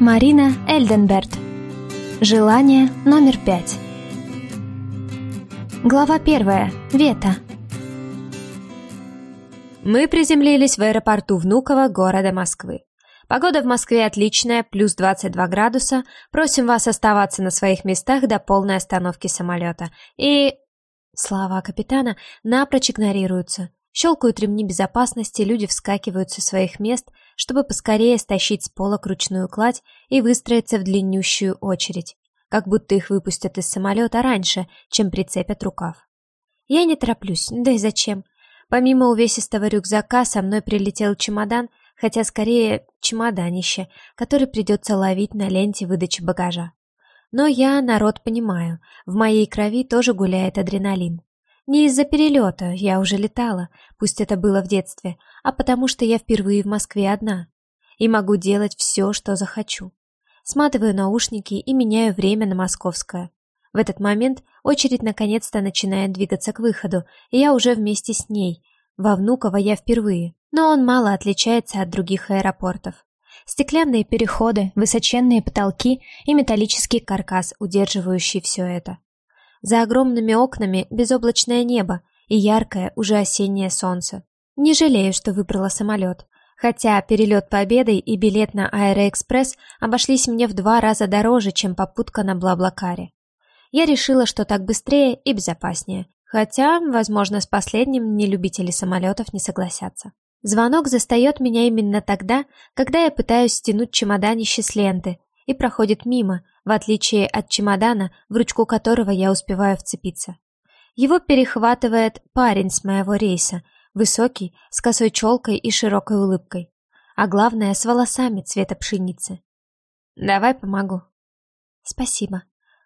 Марина Эльденберт. Желание номер пять. Глава первая. Вета. Мы приземлились в аэропорту Внуково города Москвы. Погода в Москве отличная, плюс 22 градуса. Просим вас оставаться на своих местах до полной остановки самолета. И... Слова капитана напрочь игнорируются. Щелкают ремни безопасности, люди вскакивают со своих мест, чтобы поскорее стащить с пола кручную кладь и выстроиться в длиннющую очередь, как будто их выпустят из самолета раньше, чем прицепят рукав. Я не тороплюсь, да и зачем? Помимо увесистого рюкзака со мной прилетел чемодан, хотя скорее чемоданище, который придется ловить на ленте выдачи багажа. Но я народ понимаю, в моей крови тоже гуляет адреналин. Не из-за перелета, я уже летала, пусть это было в детстве, а потому что я впервые в Москве одна. И могу делать все, что захочу. Сматываю наушники и меняю время на московское. В этот момент очередь наконец-то начинает двигаться к выходу, и я уже вместе с ней. Во Внуково я впервые, но он мало отличается от других аэропортов. Стеклянные переходы, высоченные потолки и металлический каркас, удерживающий все это. За огромными окнами безоблачное небо и яркое, уже осеннее солнце. Не жалею, что выбрала самолет. Хотя перелет Победой и билет на Аэроэкспресс обошлись мне в два раза дороже, чем попутка на Блаблакаре. Я решила, что так быстрее и безопаснее. Хотя, возможно, с последним нелюбители самолетов не согласятся. Звонок застает меня именно тогда, когда я пытаюсь стянуть чемоданище с ленты, и проходит мимо, в отличие от чемодана, в ручку которого я успеваю вцепиться. Его перехватывает парень с моего рейса, высокий, с косой челкой и широкой улыбкой, а главное, с волосами цвета пшеницы. «Давай помогу». «Спасибо».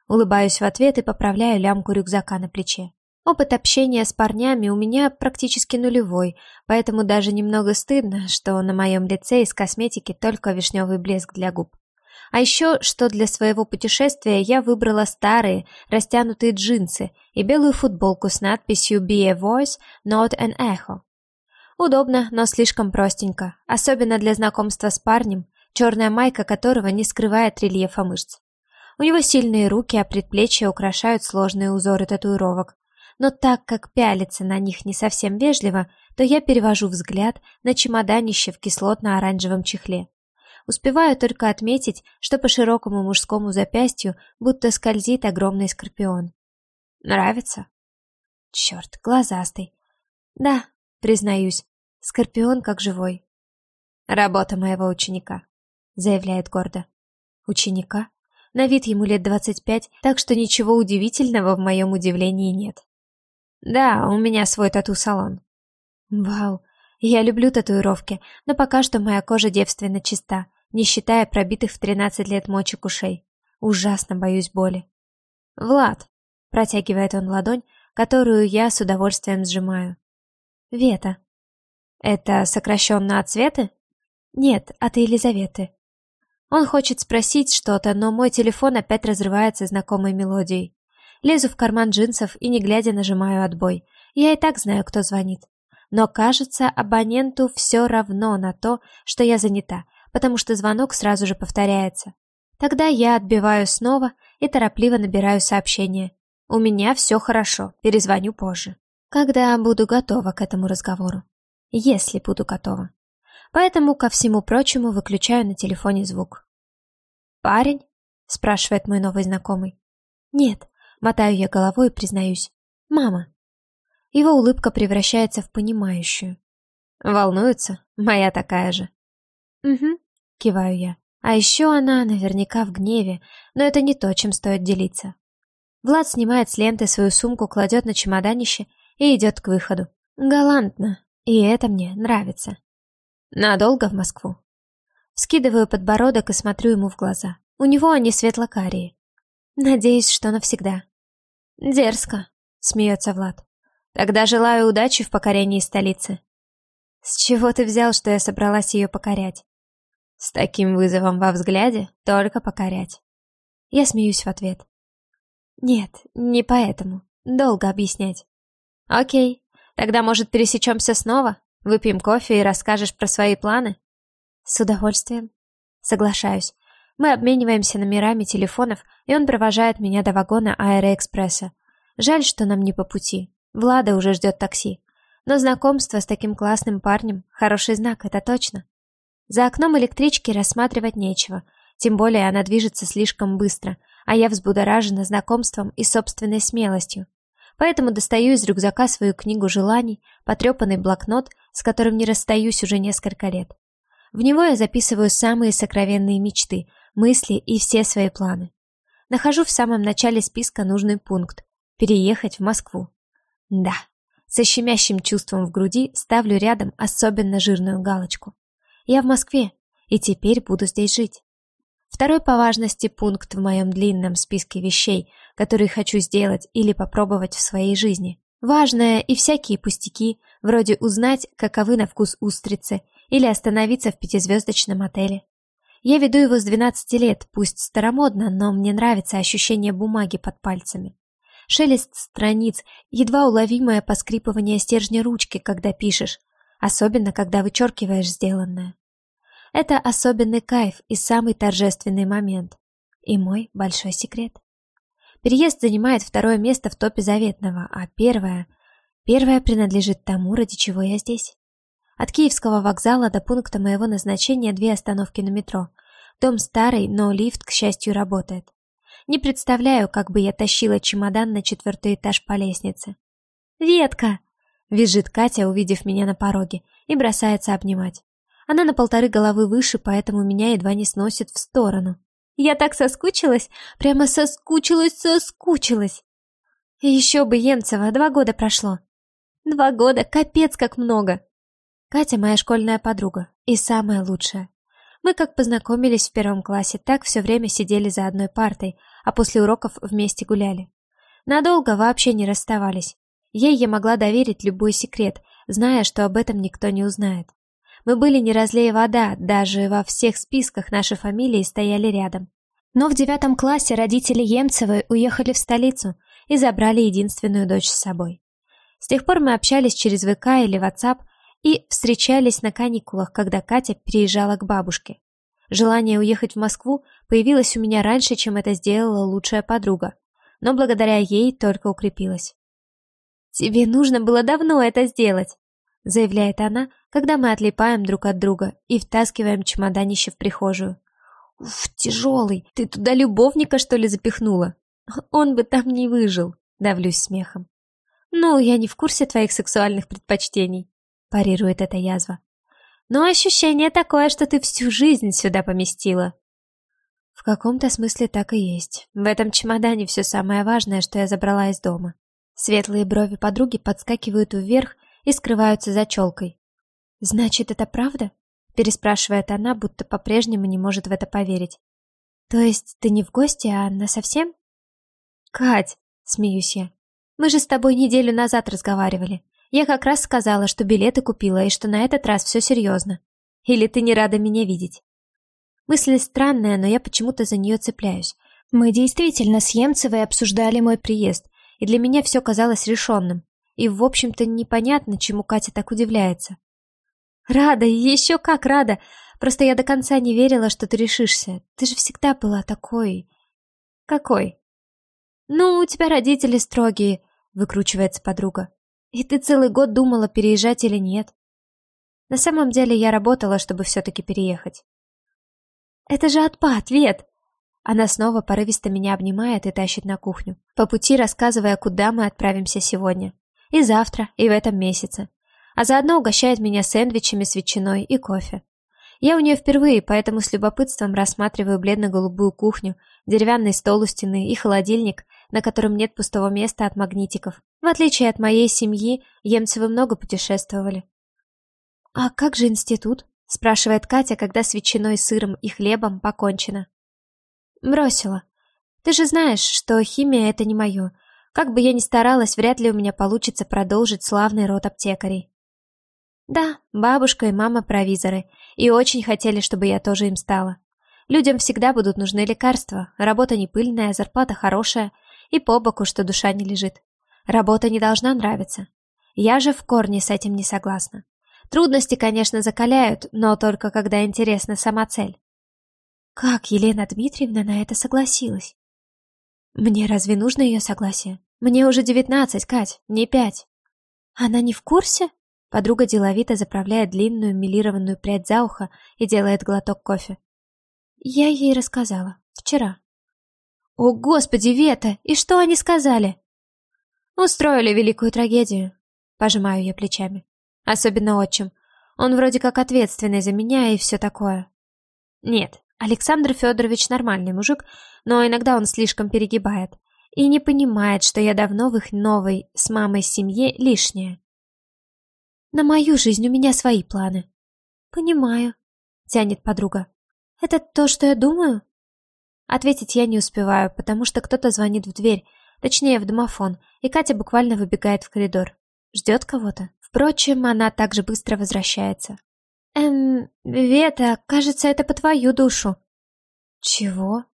Улыбаюсь в ответ и поправляю лямку рюкзака на плече. Опыт общения с парнями у меня практически нулевой, поэтому даже немного стыдно, что на моем лице из косметики только вишневый блеск для губ. А еще, что для своего путешествия я выбрала старые, растянутые джинсы и белую футболку с надписью «Be a voice, not an echo». Удобно, но слишком простенько, особенно для знакомства с парнем, черная майка которого не скрывает рельефа мышц. У него сильные руки, а предплечья украшают сложные узоры татуировок. Но так как пялиться на них не совсем вежливо, то я перевожу взгляд на чемоданище в кислотно-оранжевом чехле. Успеваю только отметить, что по широкому мужскому запястью будто скользит огромный скорпион. Нравится? Черт, глазастый. Да, признаюсь, скорпион как живой. Работа моего ученика, заявляет гордо. Ученика? На вид ему лет двадцать пять, так что ничего удивительного в моем удивлении нет. Да, у меня свой тату-салон. Вау, я люблю татуировки, но пока что моя кожа девственно чиста, не считая пробитых в 13 лет мочек ушей. Ужасно боюсь боли. «Влад!» — протягивает он ладонь, которую я с удовольствием сжимаю. «Вета». «Это сокращенно от Светы?» «Нет, от Елизаветы». Он хочет спросить что-то, но мой телефон опять разрывается знакомой мелодией. Лезу в карман джинсов и, не глядя, нажимаю отбой. Я и так знаю, кто звонит. Но, кажется, абоненту все равно на то, что я занята, потому что звонок сразу же повторяется. Тогда я отбиваю снова и торопливо набираю сообщение. У меня все хорошо, перезвоню позже. Когда буду готова к этому разговору. Если буду готова. Поэтому, ко всему прочему, выключаю на телефоне звук. «Парень?» – спрашивает мой новый знакомый. «Нет», – мотаю я головой и признаюсь. «Мама». Его улыбка превращается в понимающую. «Волнуется? Моя такая же». «Угу», Киваю я. А еще она наверняка в гневе, но это не то, чем стоит делиться. Влад снимает с ленты свою сумку, кладет на чемоданище и идет к выходу. Галантно, и это мне нравится. Надолго в Москву? Скидываю подбородок и смотрю ему в глаза. У него они светло-карие. Надеюсь, что навсегда. Дерзко, смеется Влад. Тогда желаю удачи в покорении столицы. С чего ты взял, что я собралась ее покорять? С таким вызовом во взгляде только покорять. Я смеюсь в ответ. Нет, не поэтому. Долго объяснять. Окей, тогда, может, пересечемся снова? Выпьем кофе и расскажешь про свои планы? С удовольствием. Соглашаюсь. Мы обмениваемся номерами телефонов, и он провожает меня до вагона аэроэкспресса. Жаль, что нам не по пути. Влада уже ждет такси. Но знакомство с таким классным парнем – хороший знак, это точно. За окном электрички рассматривать нечего, тем более она движется слишком быстро, а я взбудоражена знакомством и собственной смелостью. Поэтому достаю из рюкзака свою книгу желаний, потрепанный блокнот, с которым не расстаюсь уже несколько лет. В него я записываю самые сокровенные мечты, мысли и все свои планы. Нахожу в самом начале списка нужный пункт – переехать в Москву. Да, со щемящим чувством в груди ставлю рядом особенно жирную галочку. Я в Москве, и теперь буду здесь жить. Второй по важности пункт в моем длинном списке вещей, которые хочу сделать или попробовать в своей жизни. Важное и всякие пустяки, вроде узнать, каковы на вкус устрицы, или остановиться в пятизвездочном отеле. Я веду его с 12 лет, пусть старомодно, но мне нравится ощущение бумаги под пальцами. Шелест страниц, едва уловимое поскрипывание стержня ручки, когда пишешь, особенно когда вычеркиваешь сделанное. Это особенный кайф и самый торжественный момент. И мой большой секрет. Переезд занимает второе место в топе заветного, а первое... Первое принадлежит тому, ради чего я здесь. От Киевского вокзала до пункта моего назначения две остановки на метро. Дом старый, но лифт, к счастью, работает. Не представляю, как бы я тащила чемодан на четвертый этаж по лестнице. «Ветка!» — визжит Катя, увидев меня на пороге, и бросается обнимать. Она на полторы головы выше, поэтому меня едва не сносит в сторону. Я так соскучилась, прямо соскучилась, соскучилась. Еще бы, Емцева, два года прошло. Два года, капец как много. Катя моя школьная подруга, и самая лучшая. Мы как познакомились в первом классе, так все время сидели за одной партой, а после уроков вместе гуляли. Надолго вообще не расставались. Ей я могла доверить любой секрет, зная, что об этом никто не узнает. Мы были не разлей вода, даже во всех списках нашей фамилии стояли рядом. Но в девятом классе родители Емцевой уехали в столицу и забрали единственную дочь с собой. С тех пор мы общались через ВК или WhatsApp, и встречались на каникулах, когда Катя переезжала к бабушке. Желание уехать в Москву появилось у меня раньше, чем это сделала лучшая подруга, но благодаря ей только укрепилось. «Тебе нужно было давно это сделать», — заявляет она, когда мы отлипаем друг от друга и втаскиваем чемоданище в прихожую. «Уф, тяжелый, ты туда любовника, что ли, запихнула? Он бы там не выжил», — давлюсь смехом. «Ну, я не в курсе твоих сексуальных предпочтений», парирует эта язва. Но ощущение такое, что ты всю жизнь сюда поместила. В каком-то смысле так и есть. В этом чемодане все самое важное, что я забрала из дома. Светлые брови подруги подскакивают вверх и скрываются за челкой. «Значит, это правда?» — переспрашивает она, будто по-прежнему не может в это поверить. «То есть ты не в гости, а насовсем?» «Кать!» — смеюсь я. «Мы же с тобой неделю назад разговаривали. Я как раз сказала, что билеты купила и что на этот раз все серьезно. Или ты не рада меня видеть? Мысль странная, но я почему-то за нее цепляюсь. Мы действительно с Емцевой обсуждали мой приезд, и для меня все казалось решенным. И, в общем-то, непонятно, чему Катя так удивляется. «Рада, еще как рада! Просто я до конца не верила, что ты решишься. Ты же всегда была такой...» «Какой?» «Ну, у тебя родители строгие», — выкручивается подруга. И ты целый год думала, переезжать или нет. На самом деле я работала, чтобы все-таки переехать. Это же отпад, Вет! Она снова порывисто меня обнимает и тащит на кухню, по пути рассказывая, куда мы отправимся сегодня. И завтра, и в этом месяце. А заодно угощает меня сэндвичами с ветчиной и кофе. Я у нее впервые, поэтому с любопытством рассматриваю бледно-голубую кухню, деревянный стол у стены и холодильник, на котором нет пустого места от магнитиков. В отличие от моей семьи, Емцевы много путешествовали. «А как же институт?» – спрашивает Катя, когда с ветчиной, сыром и хлебом покончено. «Бросила. Ты же знаешь, что химия – это не мое. Как бы я ни старалась, вряд ли у меня получится продолжить славный род аптекарей». Да, бабушка и мама провизоры, и очень хотели, чтобы я тоже им стала. Людям всегда будут нужны лекарства, работа не пыльная, зарплата хорошая, и по боку, что душа не лежит. Работа не должна нравиться. Я же в корне с этим не согласна. Трудности, конечно, закаляют, но только когда интересна сама цель. Как Елена Дмитриевна на это согласилась? Мне разве нужно ее согласие? Мне уже девятнадцать, Кать, не пять. Она не в курсе? Подруга деловито заправляет длинную милированную прядь за ухо и делает глоток кофе. Я ей рассказала. Вчера. О, господи, Вета, и что они сказали? Устроили великую трагедию. Пожимаю я плечами. Особенно отчим. Он вроде как ответственный за меня и все такое. Нет, Александр Федорович нормальный мужик, но иногда он слишком перегибает и не понимает, что я давно в их новой с мамой семье лишняя. На мою жизнь у меня свои планы. Понимаю, тянет подруга. Это то, что я думаю? Ответить я не успеваю, потому что кто-то звонит в дверь, точнее в домофон, и Катя буквально выбегает в коридор. Ждет кого-то. Впрочем, она также быстро возвращается. «Эм, Вета, кажется, это по твою душу». «Чего?»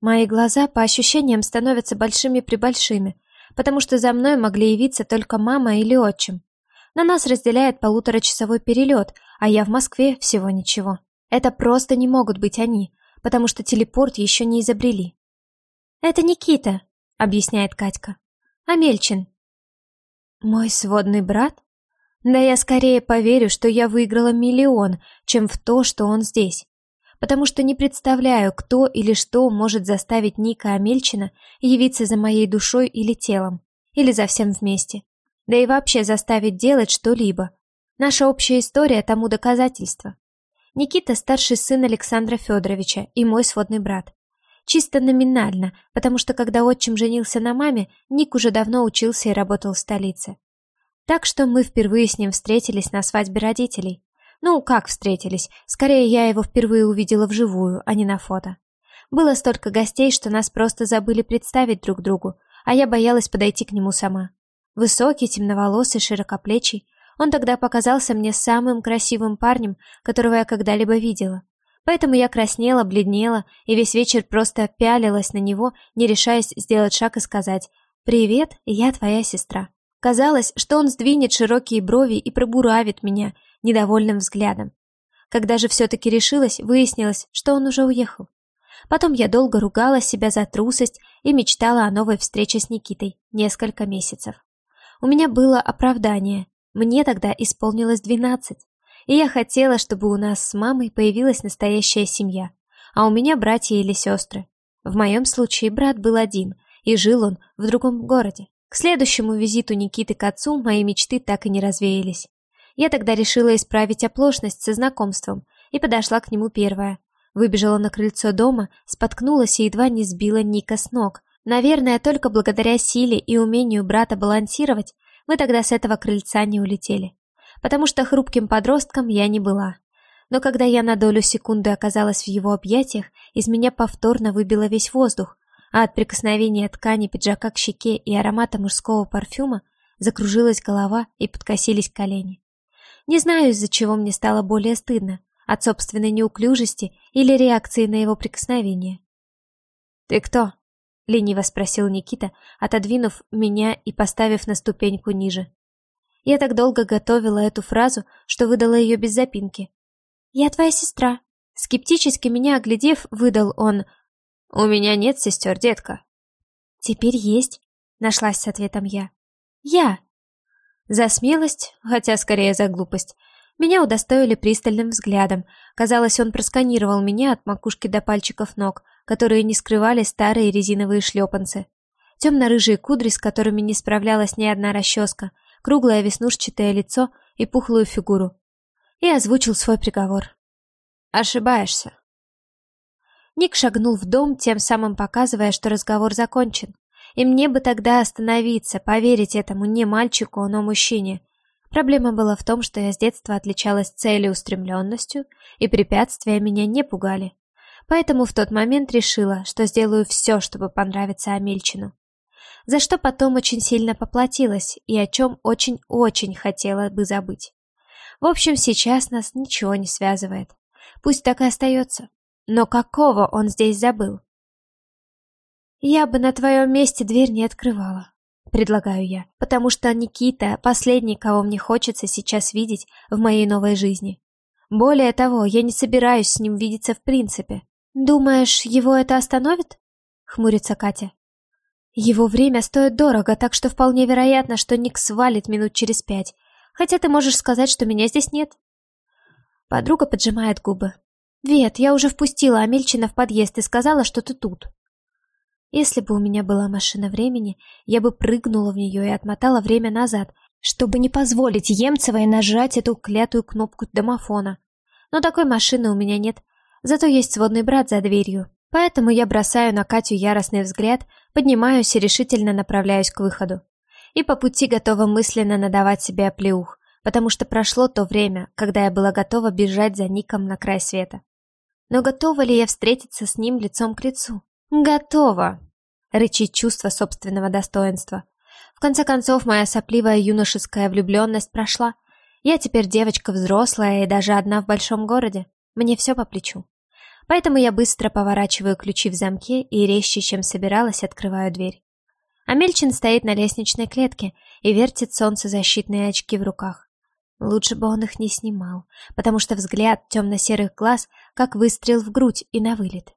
Мои глаза по ощущениям становятся большими-пребольшими, потому что за мной могли явиться только мама или отчим. На нас разделяет полуторачасовой перелет, а я в Москве всего ничего. Это просто не могут быть они, потому что телепорт еще не изобрели. «Это Никита», — объясняет Катька. «Амельчин». «Мой сводный брат?» Да я скорее поверю, что я выиграла миллион, чем в то, что он здесь. Потому что не представляю, кто или что может заставить Ника Амельчина явиться за моей душой или телом, или за всем вместе. Да и вообще заставить делать что-либо. Наша общая история тому доказательство. Никита – старший сын Александра Федоровича и мой сводный брат. Чисто номинально, потому что когда отчим женился на маме, Ник уже давно учился и работал в столице. Так что мы впервые с ним встретились на свадьбе родителей. Ну, как встретились? Скорее, я его впервые увидела вживую, а не на фото. Было столько гостей, что нас просто забыли представить друг другу, а я боялась подойти к нему сама. Высокий, темноволосый, широкоплечий, он тогда показался мне самым красивым парнем, которого я когда-либо видела. Поэтому я краснела, бледнела и весь вечер просто пялилась на него, не решаясь сделать шаг и сказать «Привет, я твоя сестра». Казалось, что он сдвинет широкие брови и пробуравит меня недовольным взглядом. Когда же все-таки решилась, выяснилось, что он уже уехал. Потом я долго ругала себя за трусость и мечтала о новой встрече с Никитой несколько месяцев. У меня было оправдание. Мне тогда исполнилось двенадцать, и я хотела, чтобы у нас с мамой появилась настоящая семья, а у меня братья или сестры. В моем случае брат был один, и жил он в другом городе. К следующему визиту Никиты к отцу мои мечты так и не развеялись. Я тогда решила исправить оплошность со знакомством и подошла к нему первая. Выбежала на крыльцо дома, споткнулась и едва не сбила Ника с ног. Наверное, только благодаря силе и умению брата балансировать мы тогда с этого крыльца не улетели. Потому что хрупким подростком я не была. Но когда я на долю секунды оказалась в его объятиях, из меня повторно выбило весь воздух, а от прикосновения ткани пиджака к щеке и аромата мужского парфюма закружилась голова и подкосились колени. Не знаю, из-за чего мне стало более стыдно, от собственной неуклюжести или реакции на его прикосновение. «Ты кто?» — лениво спросил Никита, отодвинув меня и поставив на ступеньку ниже. Я так долго готовила эту фразу, что выдала ее без запинки. «Я твоя сестра», — скептически меня оглядев, выдал он, «У меня нет сестер, детка». «Теперь есть», — нашлась с ответом я. «Я». За смелость, хотя скорее за глупость, меня удостоили пристальным взглядом. Казалось, он просканировал меня от макушки до пальчиков ног, которые не скрывали старые резиновые шлепанцы. Темно-рыжие кудри, с которыми не справлялась ни одна расческа, круглое веснушчатое лицо и пухлую фигуру. И озвучил свой приговор. «Ошибаешься. Ник шагнул в дом, тем самым показывая, что разговор закончен. И мне бы тогда остановиться, поверить этому не мальчику, но мужчине. Проблема была в том, что я с детства отличалась целеустремленностью, и препятствия меня не пугали. Поэтому в тот момент решила, что сделаю все, чтобы понравиться Амельчину. За что потом очень сильно поплатилась и о чем очень-очень хотела бы забыть. В общем, сейчас нас ничего не связывает. Пусть так и остается. Но какого он здесь забыл? Я бы на твоем месте дверь не открывала, предлагаю я, потому что Никита — последний, кого мне хочется сейчас видеть в моей новой жизни. Более того, я не собираюсь с ним видеться в принципе. Думаешь, его это остановит? Хмурится Катя. Его время стоит дорого, так что вполне вероятно, что Ник свалит минут через пять. Хотя ты можешь сказать, что меня здесь нет. Подруга поджимает губы. «Вет, я уже впустила Амельчина в подъезд и сказала, что ты тут». Если бы у меня была машина времени, я бы прыгнула в нее и отмотала время назад, чтобы не позволить Емцевой нажать эту клятую кнопку домофона. Но такой машины у меня нет, зато есть сводный брат за дверью. Поэтому я бросаю на Катю яростный взгляд, поднимаюсь и решительно направляюсь к выходу. И по пути готова мысленно надавать себе оплеух, потому что прошло то время, когда я была готова бежать за Ником на край света. Но готова ли я встретиться с ним лицом к лицу? Готова! Рычит чувство собственного достоинства. В конце концов, моя сопливая юношеская влюбленность прошла. Я теперь девочка взрослая и даже одна в большом городе. Мне все по плечу. Поэтому я быстро поворачиваю ключи в замке и резче, чем собиралась, открываю дверь. Амельчин стоит на лестничной клетке и вертит солнцезащитные очки в руках. Лучше бы он их не снимал, потому что взгляд темно-серых глаз как выстрел в грудь и на вылет.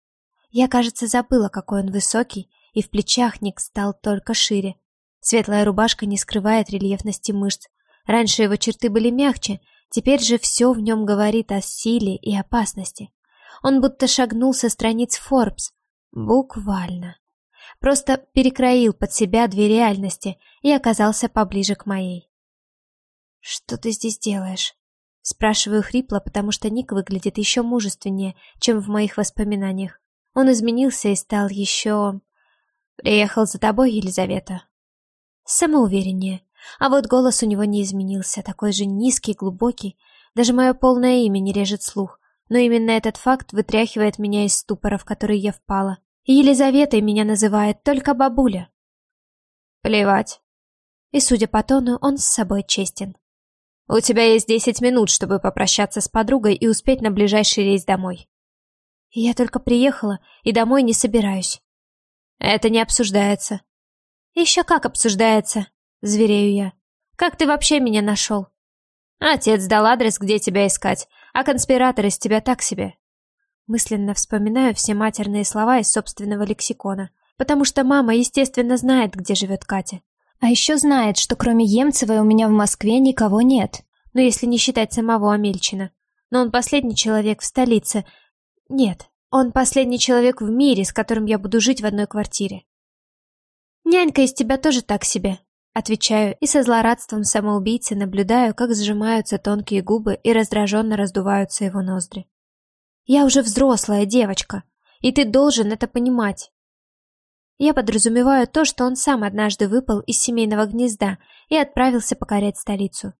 Я, кажется, забыла, какой он высокий, и в плечах Ник стал только шире. Светлая рубашка не скрывает рельефности мышц. Раньше его черты были мягче, теперь же все в нем говорит о силе и опасности. Он будто шагнул со страниц Forbes. Буквально. Просто перекроил под себя две реальности и оказался поближе к моей. «Что ты здесь делаешь?» Спрашиваю хрипло, потому что Ник выглядит еще мужественнее, чем в моих воспоминаниях. Он изменился и стал еще... «Приехал за тобой, Елизавета». Самоувереннее. А вот голос у него не изменился, такой же низкий, глубокий. Даже мое полное имя не режет слух. Но именно этот факт вытряхивает меня из ступора, в который я впала. И Елизаветой меня называет только бабуля. Плевать. И, судя по тону, он с собой честен. У тебя есть десять минут, чтобы попрощаться с подругой и успеть на ближайший рейс домой. Я только приехала и домой не собираюсь. Это не обсуждается. Еще как обсуждается, зверею я. Как ты вообще меня нашел? Отец дал адрес, где тебя искать, а конспиратор из тебя так себе. Мысленно вспоминаю все матерные слова из собственного лексикона, потому что мама, естественно, знает, где живет Катя. А еще знает, что кроме Емцевой у меня в Москве никого нет. Ну, если не считать самого Амельчина. Но он последний человек в столице. Нет, он последний человек в мире, с которым я буду жить в одной квартире. Нянька из тебя тоже так себе, отвечаю и со злорадством самоубийцы наблюдаю, как сжимаются тонкие губы и раздраженно раздуваются его ноздри. Я уже взрослая девочка, и ты должен это понимать. Я подразумеваю то, что он сам однажды выпал из семейного гнезда и отправился покорять столицу.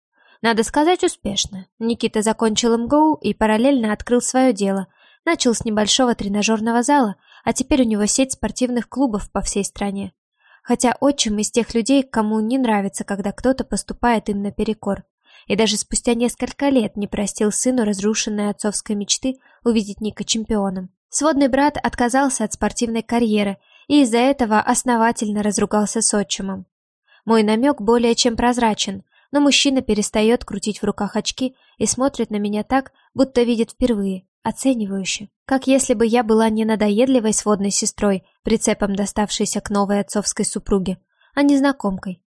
Надо сказать, успешно. Никита закончил МГУ и параллельно открыл свое дело. Начал с небольшого тренажерного зала, а теперь у него сеть спортивных клубов по всей стране. Хотя отчим из тех людей, кому не нравится, когда кто-то поступает им наперекор. И даже спустя несколько лет не простил сыну разрушенной отцовской мечты увидеть Ника чемпионом. Сводный брат отказался от спортивной карьеры и из-за этого основательно разругался с отчимом. Мой намек более чем прозрачен, но мужчина перестает крутить в руках очки и смотрит на меня так, будто видит впервые, оценивающе, как если бы я была не надоедливой сводной сестрой, прицепом доставшейся к новой отцовской супруге, а незнакомкой.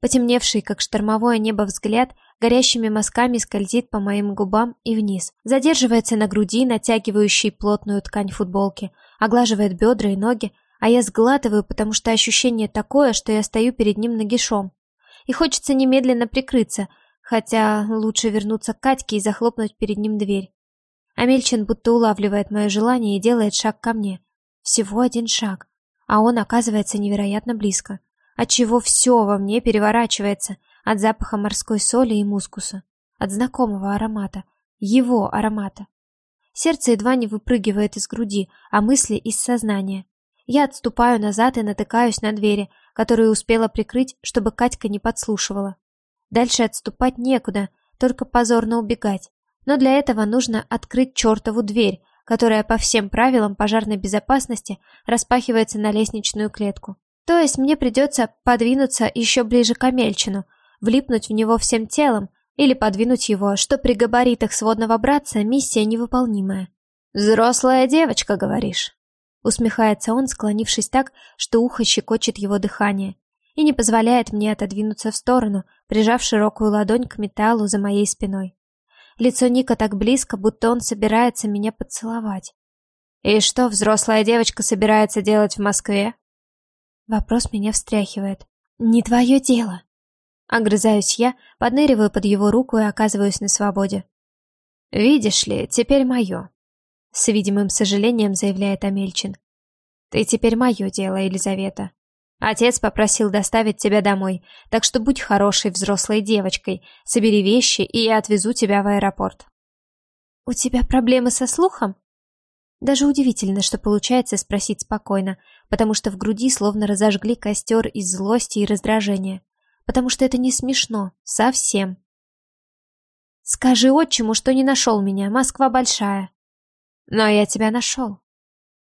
Потемневший, как штормовое небо, взгляд горящими мазками скользит по моим губам и вниз, задерживается на груди, натягивающей плотную ткань футболки, оглаживает бедра и ноги, а я сглатываю, потому что ощущение такое, что я стою перед ним нагишом. И хочется немедленно прикрыться, хотя лучше вернуться к Катьке и захлопнуть перед ним дверь. Амельчин будто улавливает мое желание и делает шаг ко мне. Всего один шаг, а он оказывается невероятно близко, отчего все во мне переворачивается от запаха морской соли и мускуса, от знакомого аромата, его аромата. Сердце едва не выпрыгивает из груди, а мысли из сознания. Я отступаю назад и натыкаюсь на двери, которые успела прикрыть, чтобы Катька не подслушивала. Дальше отступать некуда, только позорно убегать. Но для этого нужно открыть чертову дверь, которая по всем правилам пожарной безопасности распахивается на лестничную клетку. То есть мне придется подвинуться еще ближе к Амельчину, влипнуть в него всем телом, Или подвинуть его, что при габаритах сводного братца миссия невыполнимая. «Взрослая девочка, говоришь?» Усмехается он, склонившись так, что ухо щекочет его дыхание, и не позволяет мне отодвинуться в сторону, прижав широкую ладонь к металлу за моей спиной. Лицо Ника так близко, будто он собирается меня поцеловать. «И что взрослая девочка собирается делать в Москве?» Вопрос меня встряхивает. «Не твое дело!» Огрызаюсь я, подныриваю под его руку и оказываюсь на свободе. «Видишь ли, теперь мое», — с видимым сожалением заявляет Амельчин. «Ты теперь мое дело, Елизавета. Отец попросил доставить тебя домой, так что будь хорошей взрослой девочкой, собери вещи, и я отвезу тебя в аэропорт». «У тебя проблемы со слухом?» Даже удивительно, что получается спросить спокойно, потому что в груди словно разожгли костер из злости и раздражения потому что это не смешно, совсем. Скажи отчиму, что не нашел меня, Москва большая. Но я тебя нашел.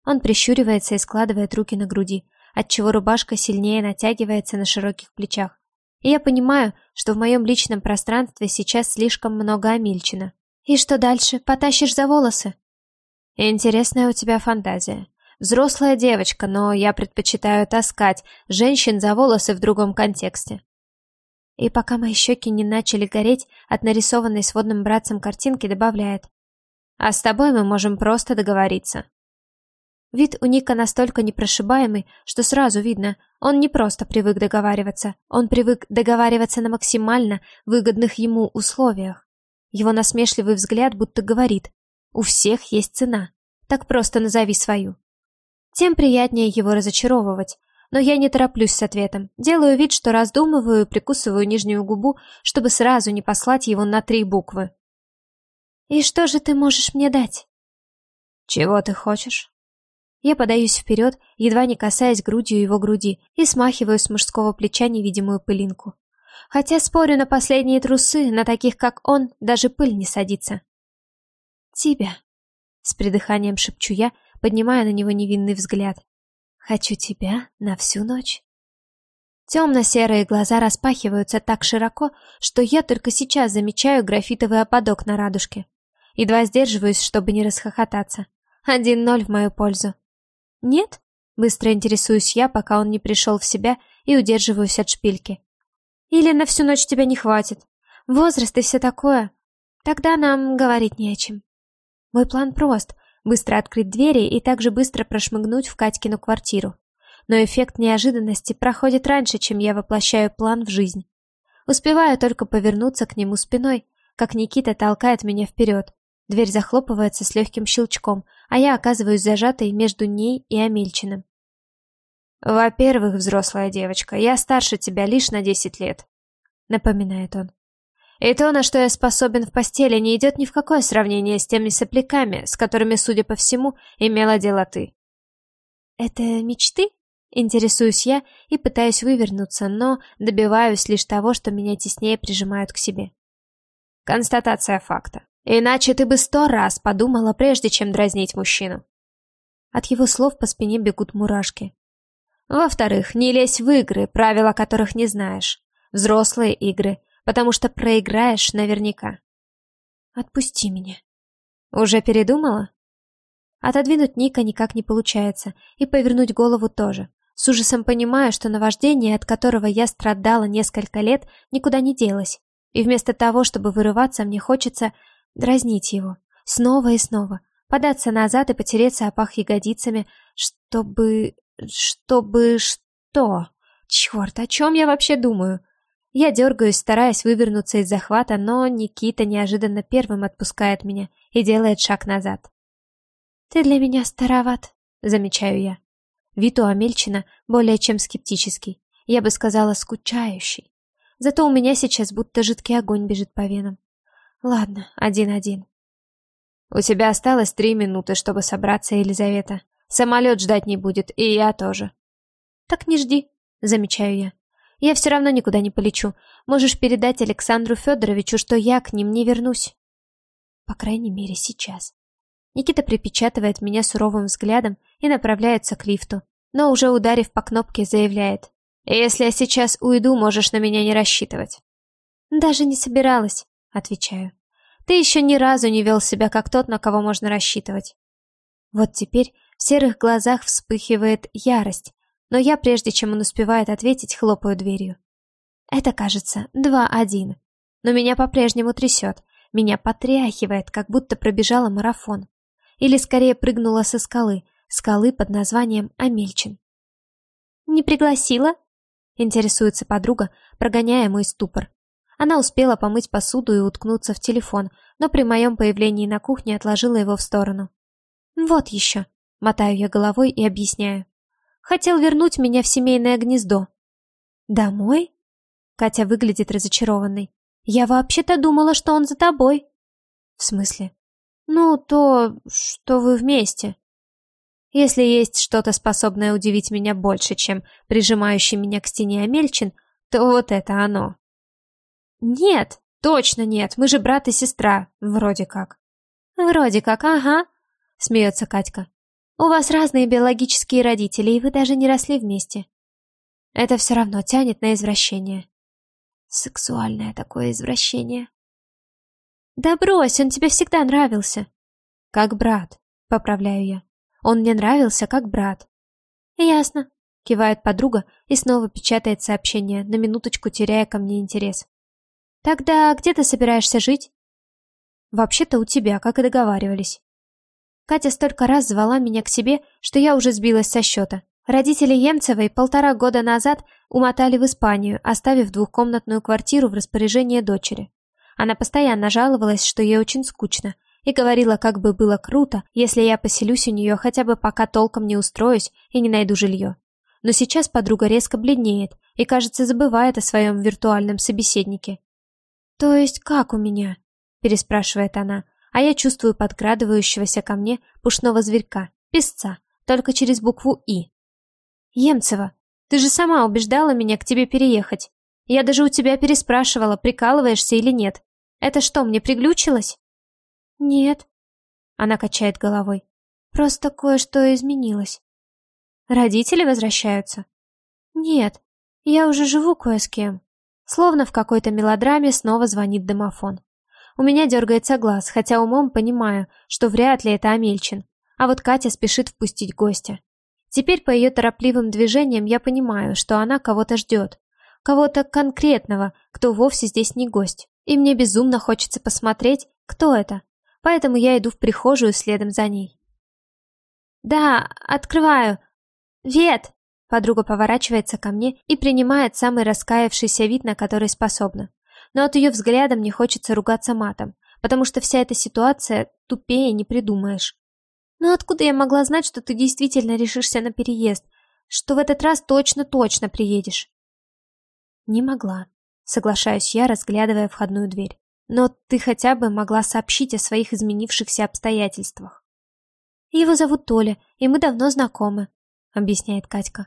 Он прищуривается и складывает руки на груди, отчего рубашка сильнее натягивается на широких плечах. И я понимаю, что в моем личном пространстве сейчас слишком много Амильчина. И что дальше? Потащишь за волосы? Интересная у тебя фантазия. Взрослая девочка, но я предпочитаю таскать женщин за волосы в другом контексте. И пока мои щеки не начали гореть от нарисованной сводным братцем картинки, добавляет. А с тобой мы можем просто договориться. Вид у Ника настолько непрошибаемый, что сразу видно, он не просто привык договариваться, он привык договариваться на максимально выгодных ему условиях. Его насмешливый взгляд будто говорит, у всех есть цена, так просто назови свою. Тем приятнее его разочаровывать, но я не тороплюсь с ответом. Делаю вид, что раздумываю, прикусываю нижнюю губу, чтобы сразу не послать его на три буквы. «И что же ты можешь мне дать?» «Чего ты хочешь?» Я подаюсь вперед, едва не касаясь грудью его груди, и смахиваю с мужского плеча невидимую пылинку. Хотя спорю на последние трусы, на таких, как он, даже пыль не садится. «Тебя», — с придыханием шепчу я, поднимая на него невинный взгляд. Хочу тебя на всю ночь. Темно-серые глаза распахиваются так широко, что я только сейчас замечаю графитовый ободок на радужке. Едва сдерживаюсь, чтобы не расхохотаться. Один ноль в мою пользу. Нет? Быстро интересуюсь я, пока он не пришел в себя и удерживаюсь от шпильки. Или на всю ночь тебя не хватит. Возраст и все такое. Тогда нам говорить не о чем. Мой план прост быстро открыть двери и также быстро прошмыгнуть в Катькину квартиру. Но эффект неожиданности проходит раньше, чем я воплощаю план в жизнь. Успеваю только повернуться к нему спиной, как Никита толкает меня вперед. Дверь захлопывается с легким щелчком, а я оказываюсь зажатой между ней и Амельчиным. «Во-первых, взрослая девочка, я старше тебя лишь на десять лет», — напоминает он. И то, на что я способен в постели, не идет ни в какое сравнение с теми сопляками, с которыми, судя по всему, имела дело ты. Это мечты? Интересуюсь я и пытаюсь вывернуться, но добиваюсь лишь того, что меня теснее прижимают к себе. Констатация факта. Иначе ты бы сто раз подумала, прежде чем дразнить мужчину. От его слов по спине бегут мурашки. Во-вторых, не лезь в игры, правила которых не знаешь. Взрослые игры, потому что проиграешь наверняка. Отпусти меня. Уже передумала? Отодвинуть Ника никак не получается, и повернуть голову тоже. С ужасом понимаю, что наваждение, от которого я страдала несколько лет, никуда не делось. И вместо того, чтобы вырываться, мне хочется дразнить его. Снова и снова. Податься назад и потереться о пах ягодицами, чтобы... чтобы... что? Черт, о чем я вообще думаю? Я дергаюсь, стараясь вывернуться из захвата, но Никита неожиданно первым отпускает меня и делает шаг назад. «Ты для меня староват», — замечаю я. Вид у Амельчина более чем скептический, я бы сказала, скучающий. Зато у меня сейчас будто жидкий огонь бежит по венам. Ладно, один-один. У тебя осталось три минуты, чтобы собраться, Елизавета. Самолет ждать не будет, и я тоже. Так не жди, замечаю я. Я все равно никуда не полечу. Можешь передать Александру Федоровичу, что я к ним не вернусь. По крайней мере, сейчас. Никита припечатывает меня суровым взглядом и направляется к лифту, но уже ударив по кнопке, заявляет. «Если я сейчас уйду, можешь на меня не рассчитывать». Даже не собиралась. Отвечаю. Ты еще ни разу не вел себя как тот, на кого можно рассчитывать. Вот теперь в серых глазах вспыхивает ярость, но я, прежде чем он успевает ответить, хлопаю дверью. Это, кажется, два-один. Но меня по-прежнему трясет, меня потряхивает, как будто пробежала марафон. Или скорее прыгнула со скалы, скалы под названием Амельчин. «Не пригласила?» — интересуется подруга, прогоняя мой ступор. Она успела помыть посуду и уткнуться в телефон, но при моем появлении на кухне отложила его в сторону. «Вот еще», — мотаю я головой и объясняю. «Хотел вернуть меня в семейное гнездо». «Домой?» Катя выглядит разочарованной. «Я вообще-то думала, что он за тобой». «В смысле?» «Ну, то, что вы вместе». Если есть что-то способное удивить меня больше, чем прижимающий меня к стене Амельчин, то вот это оно. Нет, точно нет, мы же брат и сестра, вроде как. Вроде как, ага, смеется Катька. У вас разные биологические родители, и вы даже не росли вместе. Это все равно тянет на извращение. Сексуальное такое извращение. Да брось, он тебе всегда нравился. Как брат, поправляю я. Он мне нравился как брат. Ясно, кивает подруга и снова печатает сообщение, на минуточку теряя ко мне интерес. Тогда где ты собираешься жить? Вообще-то у тебя, как и договаривались. Катя столько раз звала меня к себе, что я уже сбилась со счета. Родители Емцевой полтора года назад умотали в Испанию, оставив двухкомнатную квартиру в распоряжении дочери. Она постоянно жаловалась, что ей очень скучно, и говорила, как бы было круто, если я поселюсь у нее хотя бы пока толком не устроюсь и не найду жилье. Но сейчас подруга резко бледнеет и, кажется, забывает о своем виртуальном собеседнике. «То есть как у меня?» – переспрашивает она, а я чувствую подкрадывающегося ко мне пушного зверька, песца, только через букву «и». «Емцева, ты же сама убеждала меня к тебе переехать. Я даже у тебя переспрашивала, прикалываешься или нет. Это что, мне приглючилось?» «Нет», — она качает головой. «Просто кое-что изменилось». «Родители возвращаются?» «Нет, я уже живу кое с кем». Словно в какой-то мелодраме снова звонит домофон. У меня дергается глаз, хотя умом понимаю, что вряд ли это Амельчин. А вот Катя спешит впустить гостя. Теперь по ее торопливым движениям я понимаю, что она кого-то ждет. Кого-то конкретного, кто вовсе здесь не гость. И мне безумно хочется посмотреть, кто это. Поэтому я иду в прихожую следом за ней. «Да, открываю. Вет!» Подруга поворачивается ко мне и принимает самый раскаявшийся вид, на который способна. Но от ее взгляда мне хочется ругаться матом, потому что вся эта ситуация тупее не придумаешь. Но откуда я могла знать, что ты действительно решишься на переезд? Что в этот раз точно-точно приедешь? Не могла. Соглашаюсь я, разглядывая входную дверь. Но ты хотя бы могла сообщить о своих изменившихся обстоятельствах. Его зовут Толя, и мы давно знакомы, объясняет Катька.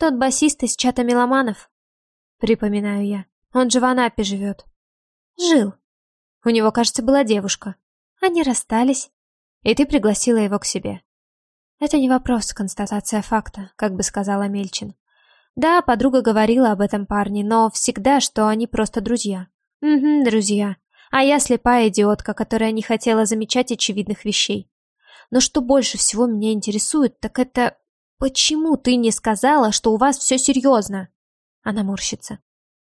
Тот басист из чата меломанов. Припоминаю я. Он же в Анапе живет. Жил. У него, кажется, была девушка. Они расстались. И ты пригласила его к себе. Это не вопрос, констатация факта, как бы сказала Мельчин. Да, подруга говорила об этом парне, но всегда, что они просто друзья. Угу, друзья. А я слепая идиотка, которая не хотела замечать очевидных вещей. Но что больше всего меня интересует, так это «Почему ты не сказала, что у вас все серьезно?» Она морщится.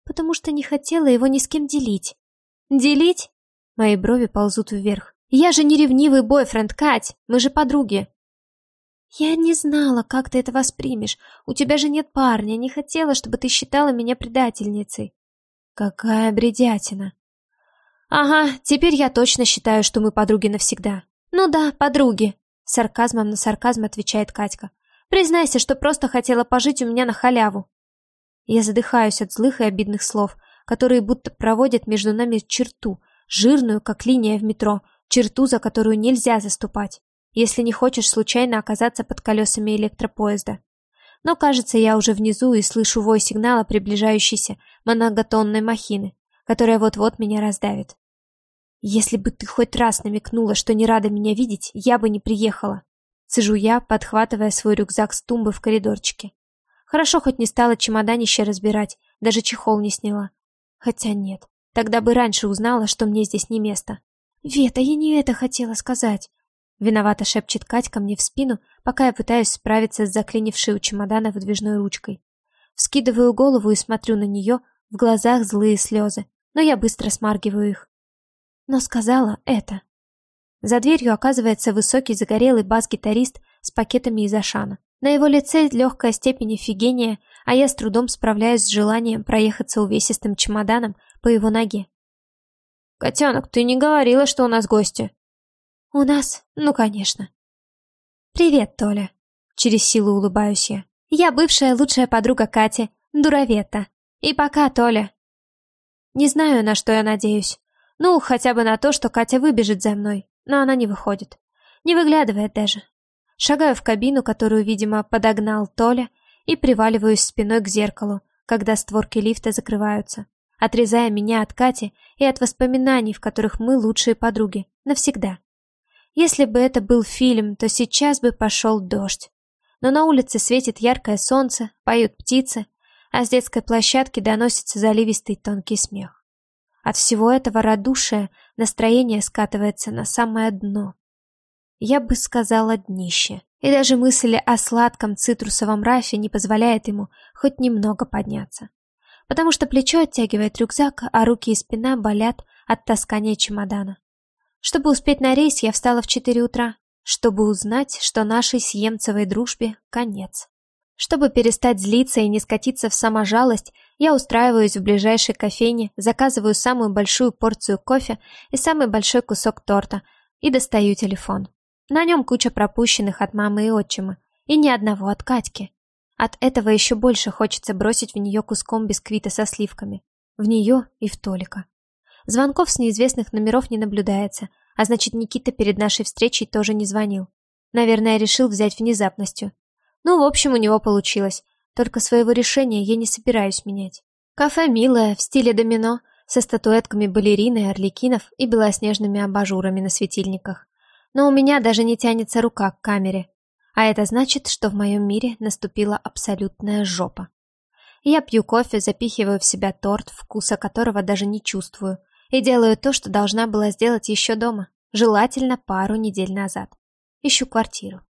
«Потому что не хотела его ни с кем делить». «Делить?» Мои брови ползут вверх. «Я же не ревнивый бойфренд, Кать! Мы же подруги!» «Я не знала, как ты это воспримешь. У тебя же нет парня. Не хотела, чтобы ты считала меня предательницей». «Какая бредятина!» «Ага, теперь я точно считаю, что мы подруги навсегда». «Ну да, подруги», — сарказмом на сарказм отвечает Катька. Признайся, что просто хотела пожить у меня на халяву. Я задыхаюсь от злых и обидных слов, которые будто проводят между нами черту, жирную, как линия в метро, черту, за которую нельзя заступать, если не хочешь случайно оказаться под колесами электропоезда. Но, кажется, я уже внизу и слышу вой сигнала приближающейся многотонной махины, которая вот-вот меня раздавит. Если бы ты хоть раз намекнула, что не рада меня видеть, я бы не приехала. Сижу я, подхватывая свой рюкзак с тумбы в коридорчике. Хорошо хоть не стала чемоданище разбирать, даже чехол не сняла. Хотя нет, Тогда бы раньше узнала, что мне здесь не место. «Вета, я не это хотела сказать!» Виновато шепчет Катька мне в спину, пока я пытаюсь справиться с заклинившей у чемодана выдвижной ручкой. Вскидываю голову и смотрю на нее, в глазах злые слезы, но я быстро смаргиваю их. Но сказала это. За дверью оказывается высокий загорелый бас-гитарист с пакетами из Ашана. На его лице легкая степень офигения, а я с трудом справляюсь с желанием проехаться увесистым чемоданом по его ноге. «Котенок, ты не говорила, что у нас гости?» «У нас? Ну, конечно». «Привет, Толя». Через силу улыбаюсь я. «Я бывшая лучшая подруга Кати, Дуровета. И пока, Толя». Не знаю, на что я надеюсь. Ну, хотя бы на то, что Катя выбежит за мной, но она не выходит. Не выглядывает даже. Шагаю в кабину, которую, видимо, подогнал Толя, и приваливаюсь спиной к зеркалу, когда створки лифта закрываются отрезая меня от Кати и от воспоминаний, в которых мы лучшие подруги, навсегда. Если бы это был фильм, то сейчас бы пошел дождь. Но на улице светит яркое солнце, поют птицы, а с детской площадки доносится заливистый тонкий смех. От всего этого радушия настроение скатывается на самое дно. Я бы сказала днище. И даже мысль о сладком цитрусовом рафе не позволяет ему хоть немного подняться потому что плечо оттягивает рюкзак, а руки и спина болят от таскания чемодана. Чтобы успеть на рейс, я встала в 4 утра, чтобы узнать, что нашей съемцевой дружбе конец. Чтобы перестать злиться и не скатиться в саможалость, я устраиваюсь в ближайшей кофейне, заказываю самую большую порцию кофе и самый большой кусок торта и достаю телефон. На нем куча пропущенных от мамы и отчима, и ни одного от Катьки. От этого еще больше хочется бросить в нее куском бисквита со сливками. В нее и в Толика. Звонков с неизвестных номеров не наблюдается, а значит, Никита перед нашей встречей тоже не звонил. Наверное, решил взять внезапностью. Ну, в общем, у него получилось. Только своего решения я не собираюсь менять. Кафе милое, в стиле домино, со статуэтками балерины, орликинов и белоснежными абажурами на светильниках. Но у меня даже не тянется рука к камере. А это значит, что в моем мире наступила абсолютная жопа. Я пью кофе, запихиваю в себя торт, вкуса которого даже не чувствую, и делаю то, что должна была сделать еще дома, желательно пару недель назад. Ищу квартиру.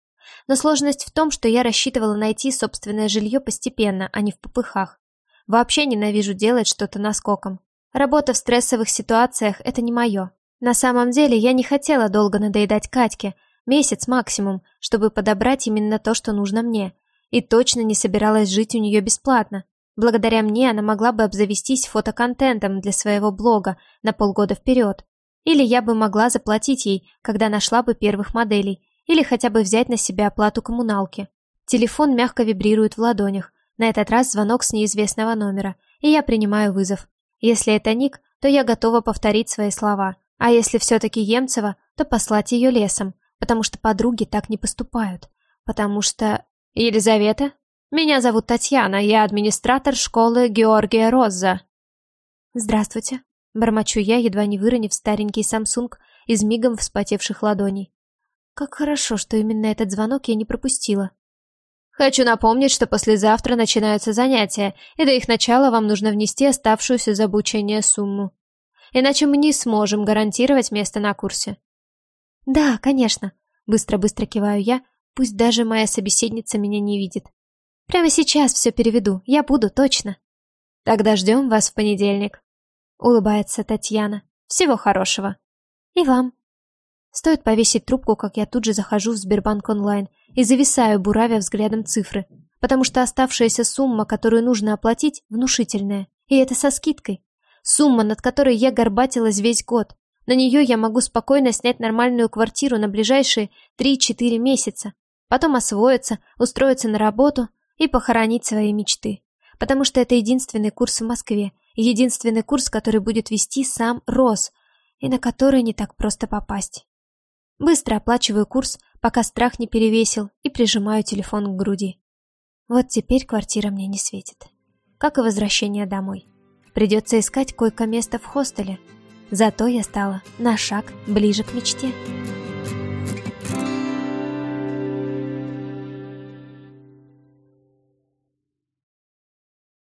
Но сложность в том, что я рассчитывала найти собственное жилье постепенно, а не в попыхах. Вообще ненавижу делать что-то наскоком. Работа в стрессовых ситуациях – это не мое. На самом деле я не хотела долго надоедать Катьке, Месяц максимум, чтобы подобрать именно то, что нужно мне. И точно не собиралась жить у нее бесплатно. Благодаря мне она могла бы обзавестись фотоконтентом для своего блога на полгода вперед. Или я бы могла заплатить ей, когда нашла бы первых моделей, или хотя бы взять на себя оплату коммуналки. Телефон мягко вибрирует в ладонях. На этот раз звонок с неизвестного номера, и я принимаю вызов. Если это Ник, то я готова повторить свои слова. А если все-таки Емцева, то послать ее лесом потому что подруги так не поступают, потому что... Елизавета? Меня зовут Татьяна, я администратор школы Георгия Роза. Здравствуйте. Бормочу я, едва не выронив старенький Samsung из мигом вспотевших ладоней. Как хорошо, что именно этот звонок я не пропустила. Хочу напомнить, что послезавтра начинаются занятия, и до их начала вам нужно внести оставшуюся за обучение сумму. Иначе мы не сможем гарантировать место на курсе. «Да, конечно», — быстро-быстро киваю я, пусть даже моя собеседница меня не видит. «Прямо сейчас все переведу, я буду, точно». «Тогда ждем вас в понедельник», — улыбается Татьяна. «Всего хорошего». «И вам». Стоит повесить трубку, как я тут же захожу в Сбербанк онлайн и зависаю, буравя взглядом цифры, потому что оставшаяся сумма, которую нужно оплатить, внушительная, и это со скидкой. Сумма, над которой я горбатилась весь год, на нее я могу спокойно снять нормальную квартиру на ближайшие 3-4 месяца, потом освоиться, устроиться на работу и похоронить свои мечты. Потому что это единственный курс в Москве, единственный курс, который будет вести сам Рос, и на который не так просто попасть. Быстро оплачиваю курс, пока страх не перевесил, и прижимаю телефон к груди. Вот теперь квартира мне не светит. Как и возвращение домой. Придется искать койко-место в хостеле, Зато я стала на шаг ближе к мечте.